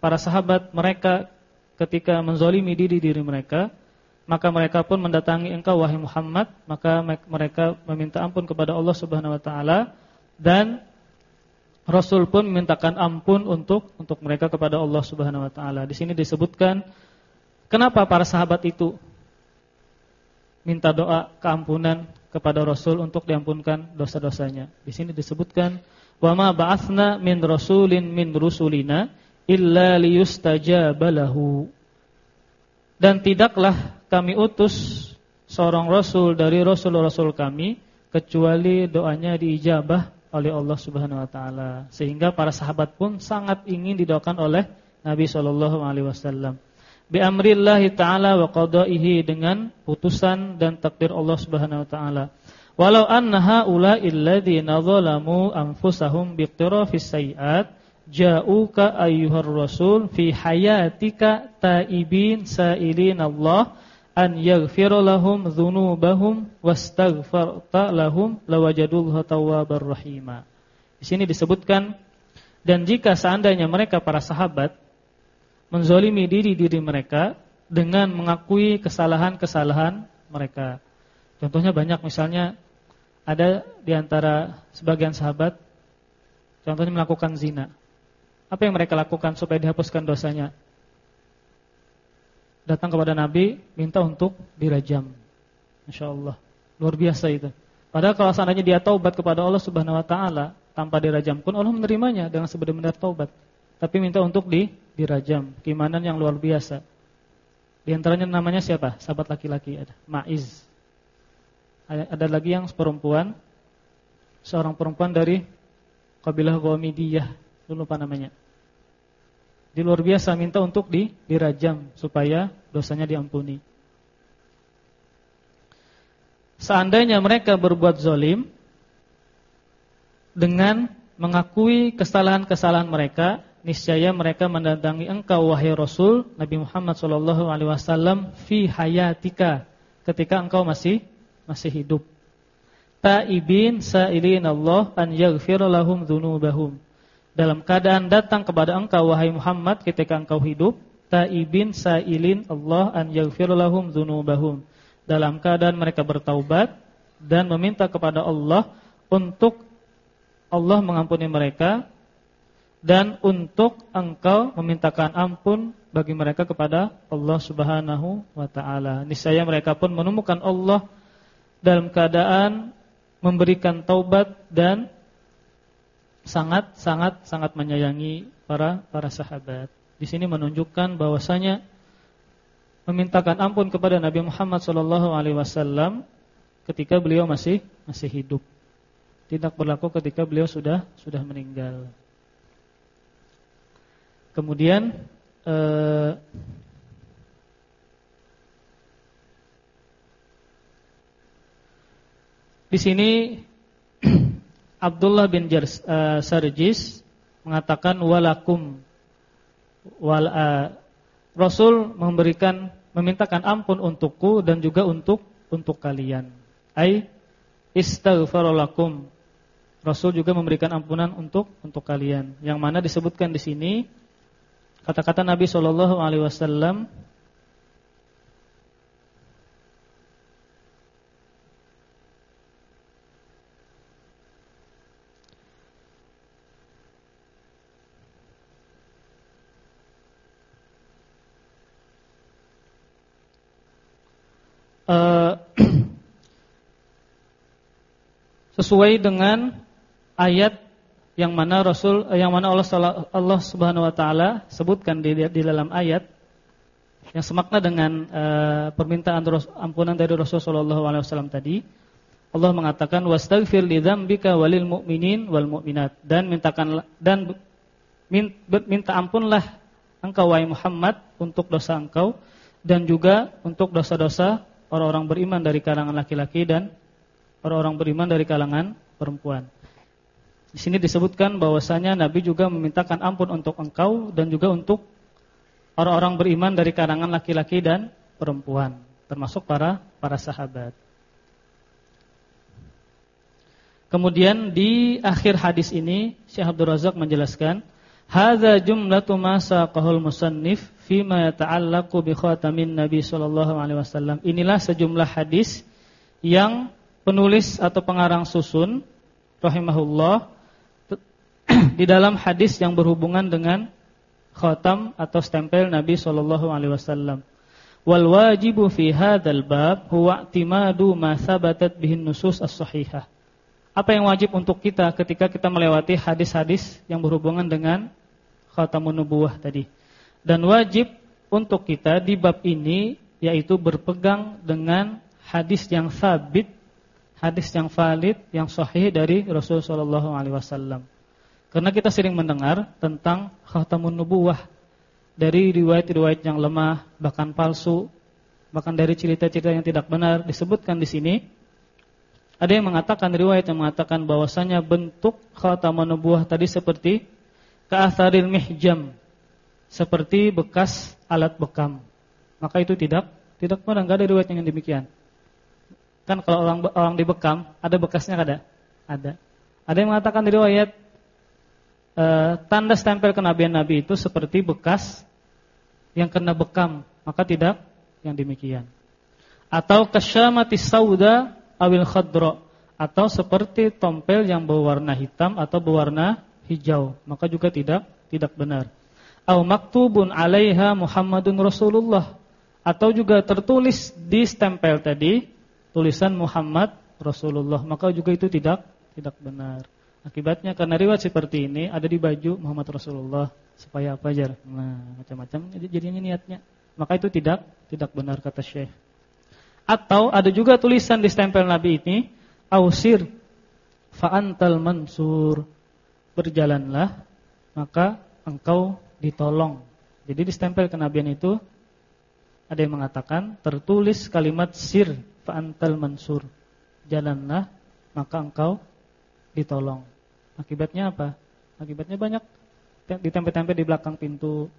A: para sahabat mereka ketika menzalimi diri-diri mereka, maka mereka pun mendatangi engkau wahai Muhammad, maka mereka meminta ampun kepada Allah Subhanahu wa taala dan Rasul pun memintakan ampun untuk untuk mereka kepada Allah Subhanahu wa taala. Di sini disebutkan Kenapa para sahabat itu minta doa keampunan kepada Rasul untuk diampunkan dosa-dosanya? Di sini disebutkan wa ma ba'atsna min rasulin min rusulina illa liyustajabalahu. Dan tidaklah kami utus seorang rasul dari rasul-rasul kami kecuali doanya diijabah oleh Allah Subhanahu wa taala. Sehingga para sahabat pun sangat ingin didoakan oleh Nabi sallallahu alaihi wasallam bi amrillahi taala wa qada'ihi dengan putusan dan takdir Allah Subhanahu wa taala. Walau anna haula'i alladziina zalamu anfusahum biqtirafis sayiat ja'uka ayyuhar rasul fi hayatika taibin sa'ilin Allah an yaghfira lahum dzunubahum wastaghfarta lahum lawajadullaha tawwabar rahima. Di sini disebutkan dan jika seandainya mereka para sahabat menzolimi diri-diri mereka dengan mengakui kesalahan-kesalahan mereka. Contohnya banyak misalnya ada di antara sebagian sahabat contohnya melakukan zina. Apa yang mereka lakukan supaya dihapuskan dosanya? Datang kepada Nabi minta untuk dirajam. Masya Allah Luar biasa itu. Padahal kalau seandainya dia taubat kepada Allah Subhanahu wa taala tanpa dirajam pun Allah menerimanya dengan sebenar-benar taubat. Tapi minta untuk di dirajam, keimanan yang luar biasa. Di antaranya namanya siapa? Sahabat laki-laki ada, Maiz. Ada lagi yang perempuan, seorang perempuan dari kabilah Ghamidiyah, lupa namanya. Di luar biasa minta untuk di dirajam supaya dosanya diampuni. Seandainya mereka berbuat zolim dengan mengakui kesalahan-kesalahan mereka niscaya mereka mendatangi engkau wahai Rasul Nabi Muhammad sallallahu alaihi wasallam fi hayatika ketika engkau masih masih hidup. Taibin sa'ilin Allah an yaghfir lahum dzunubahum. Dalam keadaan datang kepada engkau wahai Muhammad ketika engkau hidup, taibin sa'ilin Allah an yaghfir lahum dzunubahum. Dalam keadaan mereka bertaubat dan meminta kepada Allah untuk Allah mengampuni mereka dan untuk engkau memintakan ampun bagi mereka kepada Allah Subhanahu wa taala. Niscaya mereka pun menemukan Allah dalam keadaan memberikan taubat dan sangat sangat sangat menyayangi para para sahabat. Di sini menunjukkan bahwasanya memintakan ampun kepada Nabi Muhammad sallallahu alaihi wasallam ketika beliau masih masih hidup. Tidak berlaku ketika beliau sudah sudah meninggal. Kemudian eh, di sini Abdullah bin Jars, uh, Sarjis mengatakan walakum wal uh, Rasul memberikan memintakan ampun untukku dan juga untuk untuk kalian. Ai istaghfaralakum. Rasul juga memberikan ampunan untuk untuk kalian. Yang mana disebutkan di sini kata-kata Nabi Shallallahu alaihi wasallam uh, sesuai dengan ayat yang mana Rasul yang mana Allah Allah Subhanahu wa taala sebutkan di di dalam ayat yang semakna dengan uh, permintaan ampunan dari Rasul sallallahu alaihi wasallam tadi. Allah mengatakan wastaghfir lidzambika walil mu'minin wal mu'minat dan mintakan dan minta ampunlah engkau wahai Muhammad untuk dosa engkau dan juga untuk dosa-dosa orang-orang beriman dari kalangan laki-laki dan orang-orang beriman dari kalangan perempuan. Di sini disebutkan bahwasanya Nabi juga memintakan ampun untuk engkau dan juga untuk orang-orang beriman dari kalangan laki-laki dan perempuan, termasuk para para sahabat. Kemudian di akhir hadis ini Syekh Abdul Razak menjelaskan Hadza jumlatu ma saqahul musannif fima yata'allaqu bi khatamin Nabi sallallahu alaihi wasallam. Inilah sejumlah hadis yang penulis atau pengarang susun rahimahullah di dalam hadis yang berhubungan dengan khatam atau stempel Nabi sallallahu alaihi wasallam. Wal wajibu fi hadzal bab huwa i'timadu ma thabatat bihin nusus as-sahihah. Apa yang wajib untuk kita ketika kita melewati hadis-hadis yang berhubungan dengan khatamun nubuwah tadi. Dan wajib untuk kita di bab ini yaitu berpegang dengan hadis yang sabit, hadis yang valid, yang sahih dari Rasulullah sallallahu alaihi wasallam. Karena kita sering mendengar tentang khatamun nubuwah dari riwayat-riwayat yang lemah, bahkan palsu, bahkan dari cerita-cerita yang tidak benar disebutkan di sini. Ada yang mengatakan riwayat yang mengatakan bahwasanya bentuk khatamun nubuwah tadi seperti ka'atharil mihjam seperti bekas alat bekam. Maka itu tidak tidak pernah enggak ada riwayat yang demikian. Kan kalau orang orang dibekam ada bekasnya ada? Ada. Ada yang mengatakan riwayat e, tanda stempel kenabian Nabi itu seperti bekas yang kena bekam, maka tidak yang demikian. Atau kasyamati sauda awil khadra atau seperti tompel yang berwarna hitam atau berwarna hijau, maka juga tidak tidak benar. Au maktubun 'alaiha Muhammadun Rasulullah atau juga tertulis di stempel tadi tulisan Muhammad Rasulullah, maka juga itu tidak tidak benar. Akibatnya karena riwayat seperti ini ada di baju Muhammad Rasulullah supaya apa aja? Nah, macam-macam jadinya niatnya. Maka itu tidak tidak benar kata Syekh. Atau ada juga tulisan di stempel Nabi ini ausir fa antal mansur berjalanlah maka engkau ditolong. Jadi di stempel kenabian itu ada yang mengatakan tertulis kalimat sir fa'antal mansur. Jalanlah maka engkau ditolong. Akibatnya apa? Akibatnya banyak ditempel-tempel di belakang pintu,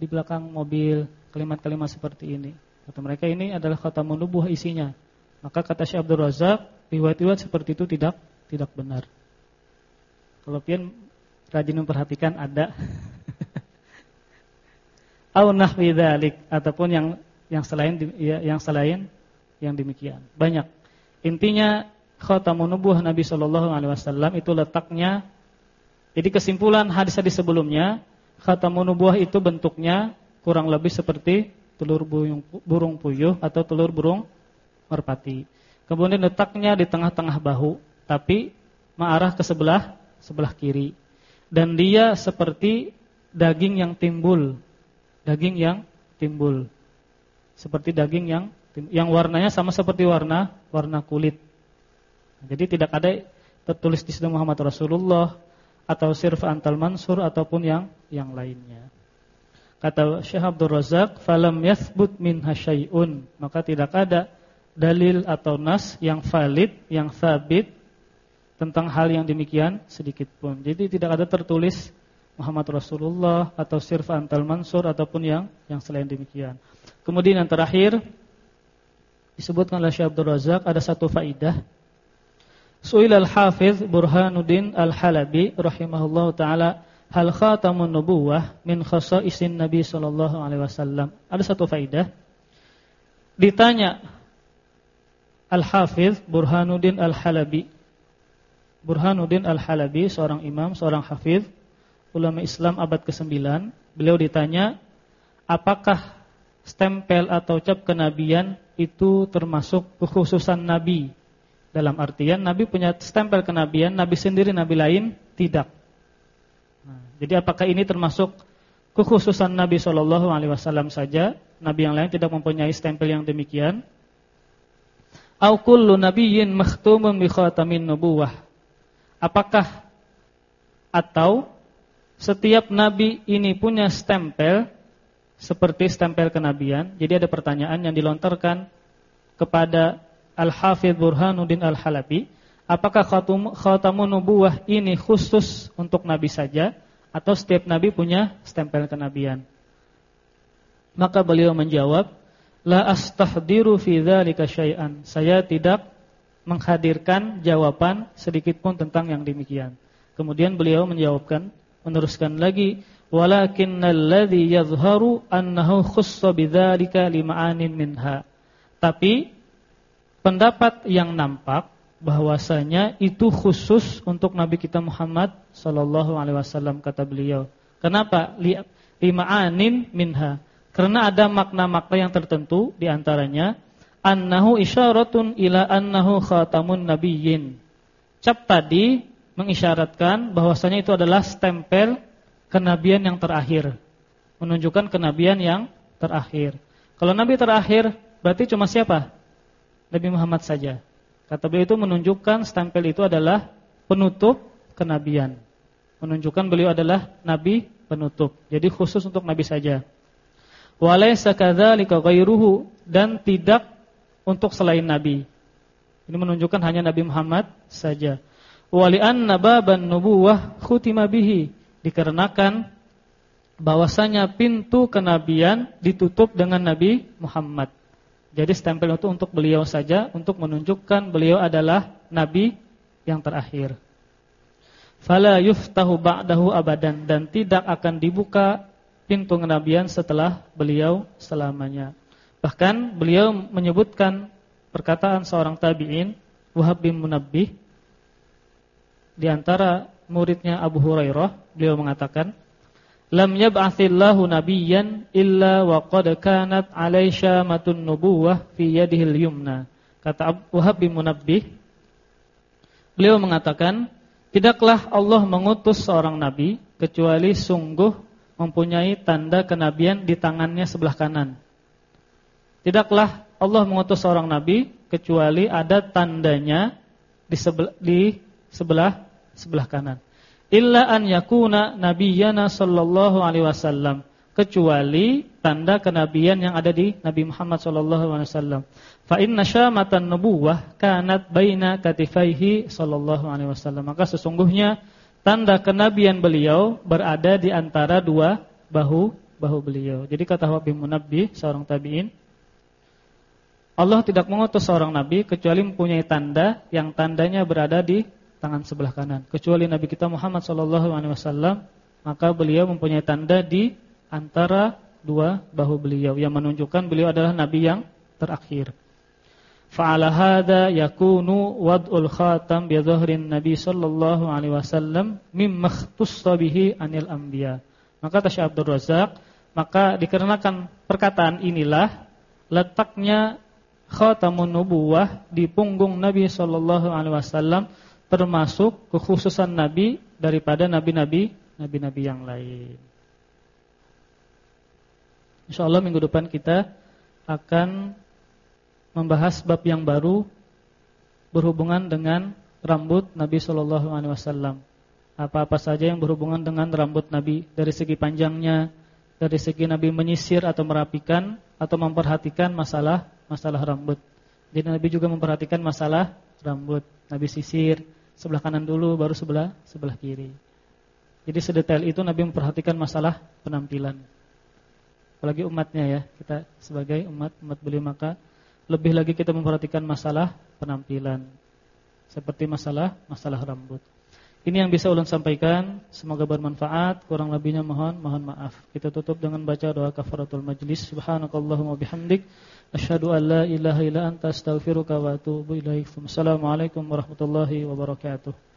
A: di belakang mobil, kalimat-kalimat seperti ini. Kata mereka ini adalah kata menubuh isinya. Maka kata Syekh Abdul Razak, riwayat-riwayat seperti itu tidak tidak benar. Kalau pian rajin memperhatikan ada au nahwi ataupun yang yang selain ya, yang selain yang demikian. Banyak. Intinya khatamun nubuwah Nabi sallallahu alaihi wasallam itu letaknya jadi kesimpulan hadis-hadis sebelumnya khatamun nubuwah itu bentuknya kurang lebih seperti telur burung, burung puyuh atau telur burung merpati. Kemudian letaknya di tengah-tengah bahu tapi mengarah ke sebelah sebelah kiri. Dan dia seperti daging yang timbul. Daging yang timbul. Seperti daging yang yang warnanya sama seperti warna warna kulit. Jadi tidak ada tertulis di situ Muhammad Rasulullah atau sirf antal mansur ataupun yang yang lainnya. Kata Syekh Abdul Razak, "Falam yathbut min hasyai'un." Maka tidak ada dalil atau nas yang valid, yang sabit tentang hal yang demikian sedikit pun. Jadi tidak ada tertulis Muhammad Rasulullah atau Sirf Antal Mansur ataupun yang yang selain demikian. Kemudian yang terakhir disebutkan oleh Syekh Abdul Razak ada satu faidah. Su'il al-Hafiz Burhanuddin Al-Halabi rahimahullahu taala hal khatamun nubuwah min isin Nabi sallallahu alaihi wasallam. Ada satu faidah. Ditanya Al-Hafiz Burhanuddin Al-Halabi. Burhanuddin Al-Halabi seorang imam, seorang hafiz ulama Islam abad ke-9. Beliau ditanya, apakah stempel atau cap kenabian itu termasuk kekhususan nabi? Dalam artian nabi punya stempel kenabian, nabi sendiri nabi lain tidak. Nah, jadi apakah ini termasuk kekhususan Nabi Shallallahu Alaihi Wasallam saja? Nabi yang lain tidak mempunyai stempel yang demikian. Au kullu nabiyyin makhtumun bi khatamin nubuwah. Apakah atau setiap nabi ini punya stempel seperti stempel kenabian? Jadi ada pertanyaan yang dilontarkan kepada Al-Hafidz Burhanuddin Al-Halabi apakah khatamun nubuwah ini khusus untuk nabi saja atau setiap nabi punya stempel kenabian? Maka beliau menjawab, la astahdiru fi dzalika syai'an. Saya tidak menghadirkan jawaban sedikit pun tentang yang demikian. Kemudian beliau menjawabkan, meneruskan lagi, walakinnal ladzi yadhharu annahu khussa bidzalika lima'anin minha. Tapi pendapat yang nampak bahwasanya itu khusus untuk Nabi kita Muhammad sallallahu alaihi wasallam kata beliau. Kenapa? Lima anin minha. Karena ada makna-makna yang tertentu di antaranya annahu isyaratun ila annahu khatamun nabiyyin. Cap tadi mengisyaratkan bahwasanya itu adalah stempel kenabian yang terakhir. Menunjukkan kenabian yang terakhir. Kalau nabi terakhir berarti cuma siapa? Nabi Muhammad saja. Kata beliau itu menunjukkan stempel itu adalah penutup kenabian. Menunjukkan beliau adalah nabi penutup. Jadi khusus untuk nabi saja. Walaysa kadzalika ghairuhu dan tidak untuk selain nabi. Ini menunjukkan hanya Nabi Muhammad saja. Wali anna baban nubuwah khutima bihi dikarenakan bahwasanya pintu kenabian ditutup dengan Nabi Muhammad. Jadi stempel itu untuk beliau saja untuk menunjukkan beliau adalah nabi yang terakhir. Fala yuftahu ba'dahu abadan dan tidak akan dibuka pintu kenabian setelah beliau selamanya. Bahkan beliau menyebutkan perkataan seorang tabi'in Wahab bin Munabbih di antara muridnya Abu Hurairah, beliau mengatakan lam yab'athillahu nabiyyan illa wa qad kanat alaisha matun nubuwah fi yadihil yumna. Kata Abu Wahab bin Munabbih, beliau mengatakan, tidaklah Allah mengutus seorang nabi kecuali sungguh mempunyai tanda kenabian di tangannya sebelah kanan. Tidaklah Allah mengutus seorang nabi kecuali ada tandanya di sebelah, di sebelah sebelah kanan illa an yakuna nabiyyana sallallahu alaihi wasallam kecuali tanda kenabian yang ada di Nabi Muhammad sallallahu alaihi wasallam. Fa inna syamatan nubuwah kanat baina katifaihi sallallahu alaihi wasallam. Maka sesungguhnya tanda kenabian beliau berada di antara dua bahu bahu beliau. Jadi kata Habib Munabbih seorang tabi'in Allah tidak mengutus seorang nabi kecuali mempunyai tanda yang tandanya berada di tangan sebelah kanan. Kecuali Nabi kita Muhammad SAW, maka beliau mempunyai tanda di antara dua bahu beliau yang menunjukkan beliau adalah Nabi yang terakhir. Fa'ala hadza yakunu wad'ul khatam bi dhahrin Nabi sallallahu alaihi wasallam mimma ikhtassa bihi anil anbiya. Maka kata Abdul Razak, maka dikarenakan perkataan inilah letaknya khatamun nubuwah di punggung Nabi sallallahu alaihi wasallam termasuk kekhususan Nabi daripada nabi-nabi nabi-nabi yang lain. Insya Allah minggu depan kita akan membahas bab yang baru berhubungan dengan rambut Nabi Shallallahu Alaihi Wasallam. Apa-apa saja yang berhubungan dengan rambut Nabi dari segi panjangnya, dari segi Nabi menyisir atau merapikan atau memperhatikan masalah masalah rambut. Jadi Nabi juga memperhatikan masalah rambut. Nabi sisir sebelah kanan dulu baru sebelah sebelah kiri. Jadi sedetail itu Nabi memperhatikan masalah penampilan. Apalagi umatnya ya, kita sebagai umat umat beliau maka lebih lagi kita memperhatikan masalah penampilan. Seperti masalah masalah rambut. Ini yang bisa ulun sampaikan, semoga bermanfaat. Kurang lebihnya mohon mohon maaf. Kita tutup dengan baca doa kafaratul majlis. Subhanakallahumma bihamdik asyhadu an la ilaha illa anta astaghfiruka wa atubu ilaik. Wassalamualaikum warahmatullahi wabarakatuh.